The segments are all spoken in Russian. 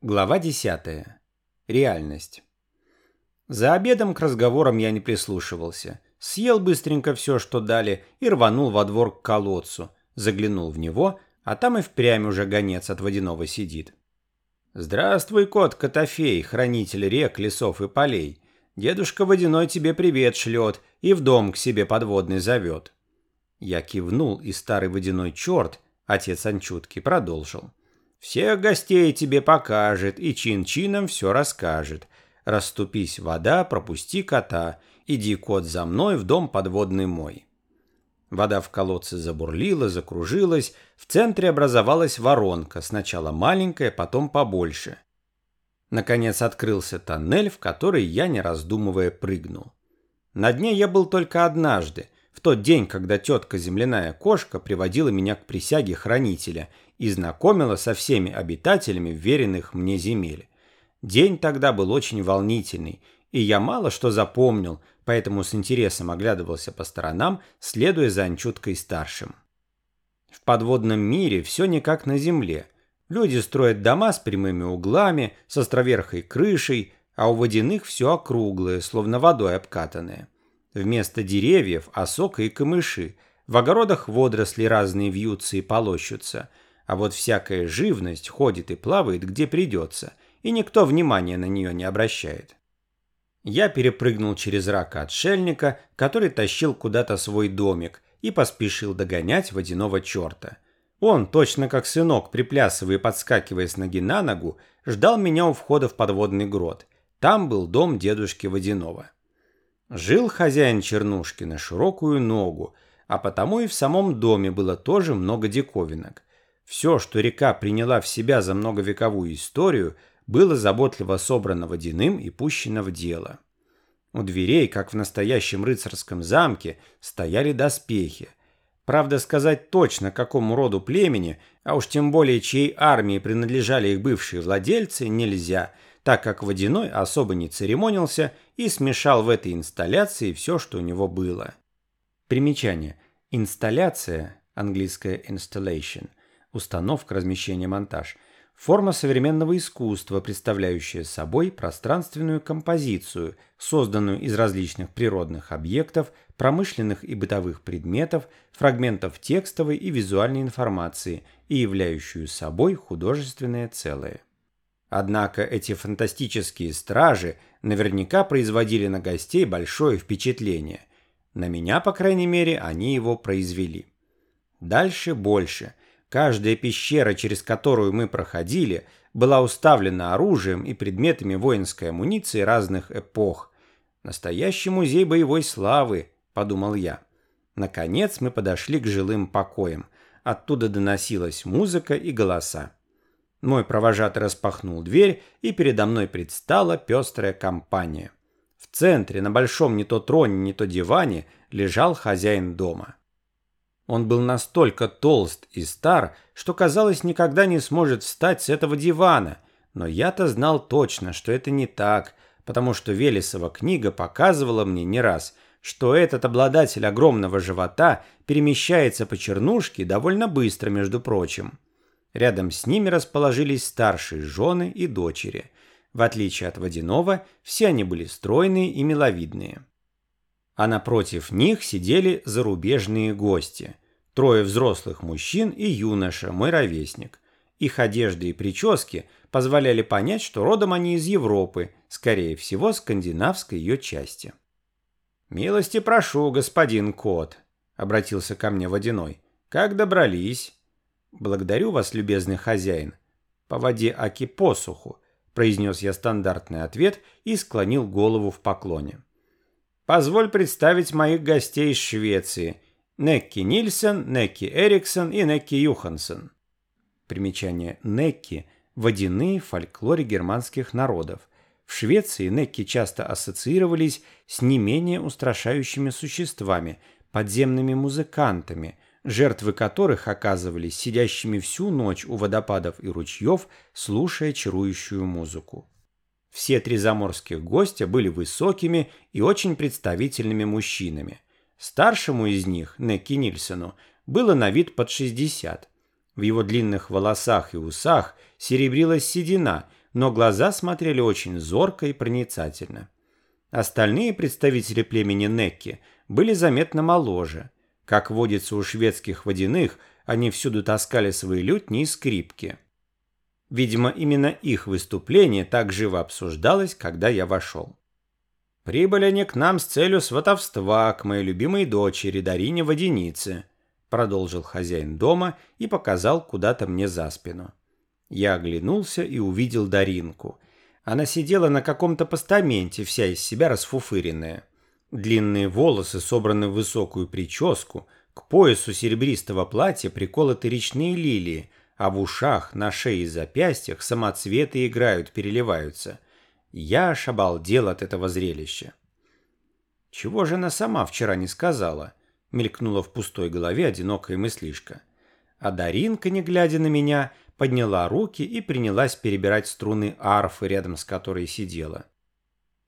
Глава 10. Реальность. За обедом к разговорам я не прислушивался. Съел быстренько все, что дали, и рванул во двор к колодцу. Заглянул в него, а там и впрямь уже гонец от водяного сидит. «Здравствуй, кот Котофей, хранитель рек, лесов и полей. Дедушка Водяной тебе привет шлет и в дом к себе подводный зовет». Я кивнул, и старый водяной черт, отец Анчутки, продолжил. Всех гостей тебе покажет и чин-чином все расскажет. Раступись, вода, пропусти кота. Иди, кот, за мной в дом подводный мой. Вода в колодце забурлила, закружилась. В центре образовалась воронка, сначала маленькая, потом побольше. Наконец открылся тоннель, в который я, не раздумывая, прыгнул. На дне я был только однажды, в тот день, когда тетка земляная кошка приводила меня к присяге хранителя и знакомила со всеми обитателями веренных мне земель. День тогда был очень волнительный, и я мало что запомнил, поэтому с интересом оглядывался по сторонам, следуя за Анчуткой старшим. В подводном мире все не как на земле. Люди строят дома с прямыми углами, с островерхой крышей, а у водяных все округлое, словно водой обкатанное. Вместо деревьев – осока и камыши, в огородах водоросли разные вьются и полощутся – а вот всякая живность ходит и плавает, где придется, и никто внимания на нее не обращает. Я перепрыгнул через рака отшельника, который тащил куда-то свой домик, и поспешил догонять водяного черта. Он, точно как сынок, приплясывая и подскакивая с ноги на ногу, ждал меня у входа в подводный грот. Там был дом дедушки Водяного. Жил хозяин Чернушки на широкую ногу, а потому и в самом доме было тоже много диковинок. Все, что река приняла в себя за многовековую историю, было заботливо собрано водяным и пущено в дело. У дверей, как в настоящем рыцарском замке, стояли доспехи. Правда, сказать точно, какому роду племени, а уж тем более чьей армии принадлежали их бывшие владельцы, нельзя, так как Водяной особо не церемонился и смешал в этой инсталляции все, что у него было. Примечание. Инсталляция, английское installation, установка, размещение, монтаж. Форма современного искусства, представляющая собой пространственную композицию, созданную из различных природных объектов, промышленных и бытовых предметов, фрагментов текстовой и визуальной информации и являющую собой художественное целое. Однако эти фантастические стражи наверняка производили на гостей большое впечатление. На меня, по крайней мере, они его произвели. Дальше больше – Каждая пещера, через которую мы проходили, была уставлена оружием и предметами воинской амуниции разных эпох. Настоящий музей боевой славы, подумал я. Наконец мы подошли к жилым покоям. Оттуда доносилась музыка и голоса. Мой провожатый распахнул дверь, и передо мной предстала пестрая компания. В центре, на большом не то троне, не то диване, лежал хозяин дома. Он был настолько толст и стар, что, казалось, никогда не сможет встать с этого дивана. Но я-то знал точно, что это не так, потому что Велесова книга показывала мне не раз, что этот обладатель огромного живота перемещается по чернушке довольно быстро, между прочим. Рядом с ними расположились старшие жены и дочери. В отличие от водяного, все они были стройные и миловидные а напротив них сидели зарубежные гости. Трое взрослых мужчин и юноша, мой ровесник. Их одежды и прически позволяли понять, что родом они из Европы, скорее всего, скандинавской ее части. «Милости прошу, господин кот», — обратился ко мне водяной. «Как добрались?» «Благодарю вас, любезный хозяин. По воде Аки посуху», — произнес я стандартный ответ и склонил голову в поклоне. Позволь представить моих гостей из Швеции. Некки Нильсон, Некки Эриксон и Некки Юхансон. Примечание Некки – водяные в фольклоре германских народов. В Швеции Некки часто ассоциировались с не менее устрашающими существами, подземными музыкантами, жертвы которых оказывались сидящими всю ночь у водопадов и ручьев, слушая чарующую музыку. Все три заморских гостя были высокими и очень представительными мужчинами. Старшему из них, Некки Нильсону, было на вид под 60. В его длинных волосах и усах серебрилась седина, но глаза смотрели очень зорко и проницательно. Остальные представители племени Некки были заметно моложе. Как водится у шведских водяных, они всюду таскали свои лютни и скрипки. Видимо, именно их выступление так живо обсуждалось, когда я вошел. Прибыли они к нам с целью сватовства к моей любимой дочери Дарине Воденице, продолжил хозяин дома и показал куда-то мне за спину. Я оглянулся и увидел Даринку. Она сидела на каком-то постаменте, вся из себя расфуфыренная. Длинные волосы собраны в высокую прическу, к поясу серебристого платья приколоты речные лилии, а в ушах, на шее и запястьях самоцветы играют, переливаются. Я аж обалдел от этого зрелища. «Чего же она сама вчера не сказала?» — мелькнула в пустой голове одинокая мыслишка. А Даринка, не глядя на меня, подняла руки и принялась перебирать струны арфы, рядом с которой сидела.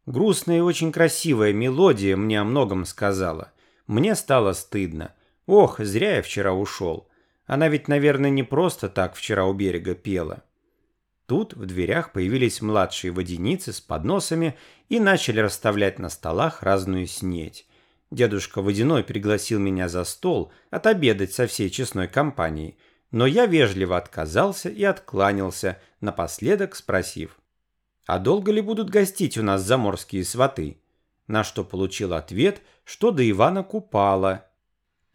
Грустная и очень красивая мелодия мне о многом сказала. Мне стало стыдно. Ох, зря я вчера ушел. Она ведь, наверное, не просто так вчера у берега пела. Тут в дверях появились младшие водяницы с подносами и начали расставлять на столах разную снеть. Дедушка Водяной пригласил меня за стол отобедать со всей честной компанией, но я вежливо отказался и откланялся, напоследок спросив, «А долго ли будут гостить у нас заморские сваты?» На что получил ответ, что до Ивана Купала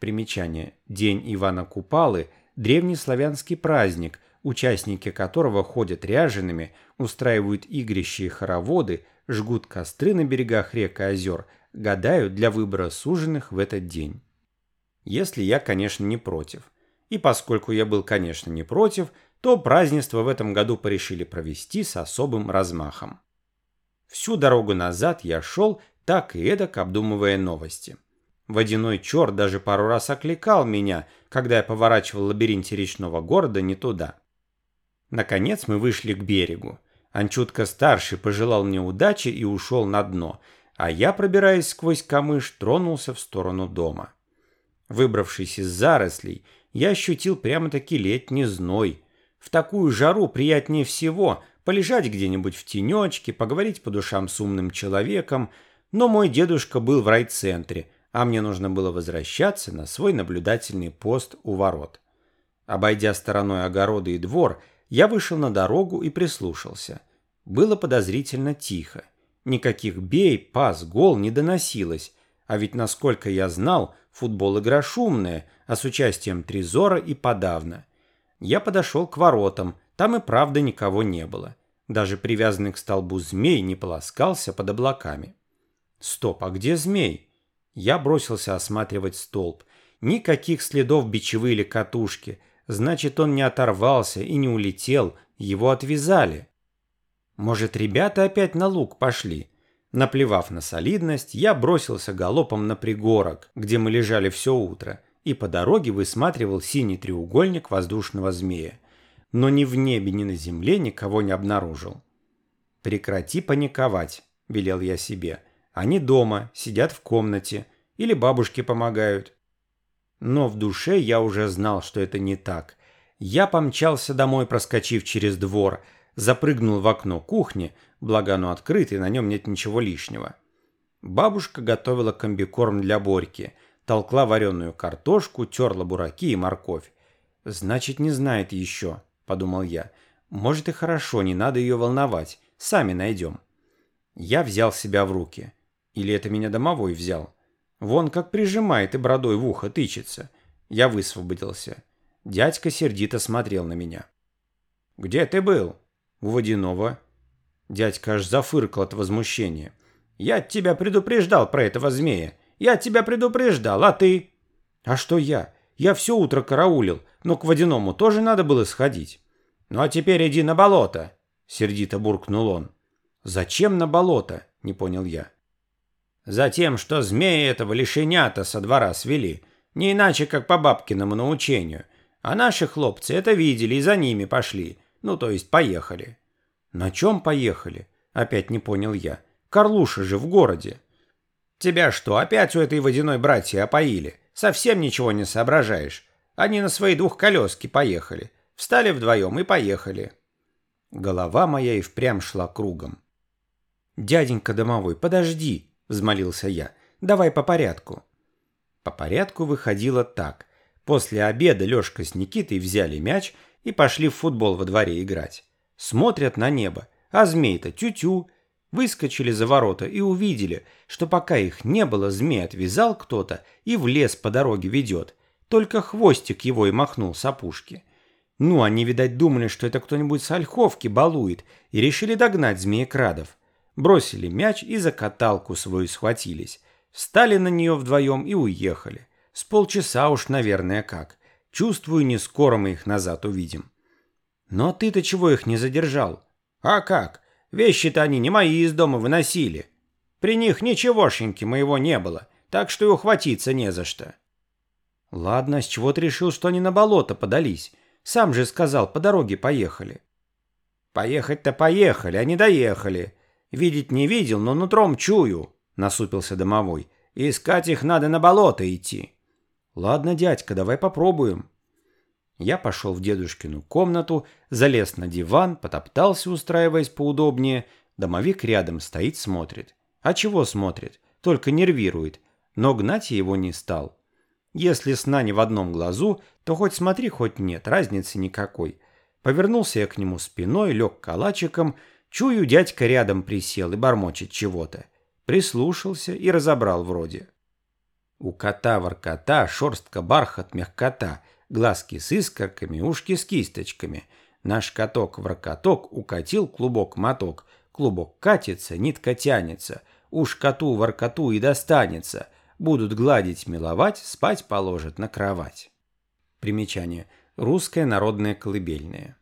Примечание. День Ивана Купалы – древний славянский праздник, участники которого ходят ряжеными, устраивают игрища и хороводы, жгут костры на берегах рек и озер, гадают для выбора суженых в этот день. Если я, конечно, не против. И поскольку я был, конечно, не против, то празднество в этом году порешили провести с особым размахом. Всю дорогу назад я шел, так и эдак обдумывая новости. Водяной черт даже пару раз окликал меня, когда я поворачивал в лабиринте речного города не туда. Наконец мы вышли к берегу. Анчутка-старший пожелал мне удачи и ушел на дно, а я, пробираясь сквозь камыш, тронулся в сторону дома. Выбравшись из зарослей, я ощутил прямо-таки летний зной. В такую жару приятнее всего полежать где-нибудь в тенечке, поговорить по душам с умным человеком, но мой дедушка был в райцентре – а мне нужно было возвращаться на свой наблюдательный пост у ворот. Обойдя стороной огороды и двор, я вышел на дорогу и прислушался. Было подозрительно тихо. Никаких бей, пас, гол не доносилось, а ведь, насколько я знал, футбол игра шумная, а с участием Тризора и подавно. Я подошел к воротам, там и правда никого не было. Даже привязанный к столбу змей не полоскался под облаками. Стоп, а где змей? Я бросился осматривать столб. Никаких следов бичевы или катушки. Значит, он не оторвался и не улетел. Его отвязали. Может, ребята опять на луг пошли? Наплевав на солидность, я бросился галопом на пригорок, где мы лежали все утро, и по дороге высматривал синий треугольник воздушного змея. Но ни в небе, ни на земле никого не обнаружил. «Прекрати паниковать», — велел я себе. Они дома, сидят в комнате или бабушке помогают. Но в душе я уже знал, что это не так. Я помчался домой, проскочив через двор, запрыгнул в окно кухни, благо оно открыто и на нем нет ничего лишнего. Бабушка готовила комбикорм для Борьки, толкла вареную картошку, терла бураки и морковь. «Значит, не знает еще», — подумал я. «Может и хорошо, не надо ее волновать, сами найдем». Я взял себя в руки. Или это меня домовой взял? Вон как прижимает и бородой в ухо тычется. Я высвободился. Дядька сердито смотрел на меня. «Где ты был?» «У водяного». Дядька аж зафыркал от возмущения. «Я тебя предупреждал про этого змея. Я тебя предупреждал, а ты?» «А что я? Я все утро караулил, но к водяному тоже надо было сходить». «Ну а теперь иди на болото», — сердито буркнул он. «Зачем на болото?» — не понял я. Затем, что змеи этого лишенята со двора свели, не иначе, как по бабкиному научению. А наши хлопцы это видели и за ними пошли. Ну, то есть поехали. На чем поехали? Опять не понял я. Карлуша же в городе. Тебя что, опять у этой водяной братья опоили? Совсем ничего не соображаешь. Они на свои двухколески поехали. Встали вдвоем и поехали. Голова моя и впрямь шла кругом. «Дяденька домовой, подожди!» – взмолился я. «Давай по порядку». По порядку выходило так. После обеда Лёшка с Никитой взяли мяч и пошли в футбол во дворе играть. Смотрят на небо, а змей-то тю-тю. Выскочили за ворота и увидели, что пока их не было, змей отвязал кто-то и в лес по дороге ведет. Только хвостик его и махнул с опушки. Ну, они, видать, думали, что это кто-нибудь с ольховки балует, и решили догнать змеекрадов. Бросили мяч и за каталку свою схватились. Встали на нее вдвоем и уехали. С полчаса уж, наверное, как. Чувствую, не скоро мы их назад увидим. Но ты-то чего их не задержал? А как? Вещи-то они не мои из дома выносили. При них ничегошеньки моего не было, так что и ухватиться не за что. Ладно, с чего ты решил, что они на болото подались? Сам же сказал, по дороге поехали. Поехать-то поехали, а не доехали. Видеть не видел, но нутром чую, насупился домовой. Искать их надо на болото идти. Ладно, дядька, давай попробуем. Я пошел в дедушкину комнату, залез на диван, потоптался, устраиваясь поудобнее. Домовик рядом стоит, смотрит. А чего смотрит? Только нервирует. Но гнать я его не стал. Если сна не в одном глазу, то хоть смотри, хоть нет, разницы никакой. Повернулся я к нему спиной, лег калачиком, чую, дядька рядом присел и бормочет чего-то. Прислушался и разобрал вроде. У кота-воркота шерстка бархат мягкота, глазки с искорками, ушки с кисточками. Наш каток-воркоток укатил клубок-моток. Клубок катится, нитка тянется. Уж коту-воркоту и достанется. Будут гладить, миловать, спать положат на кровать. Примечание. Русская народная колыбельная.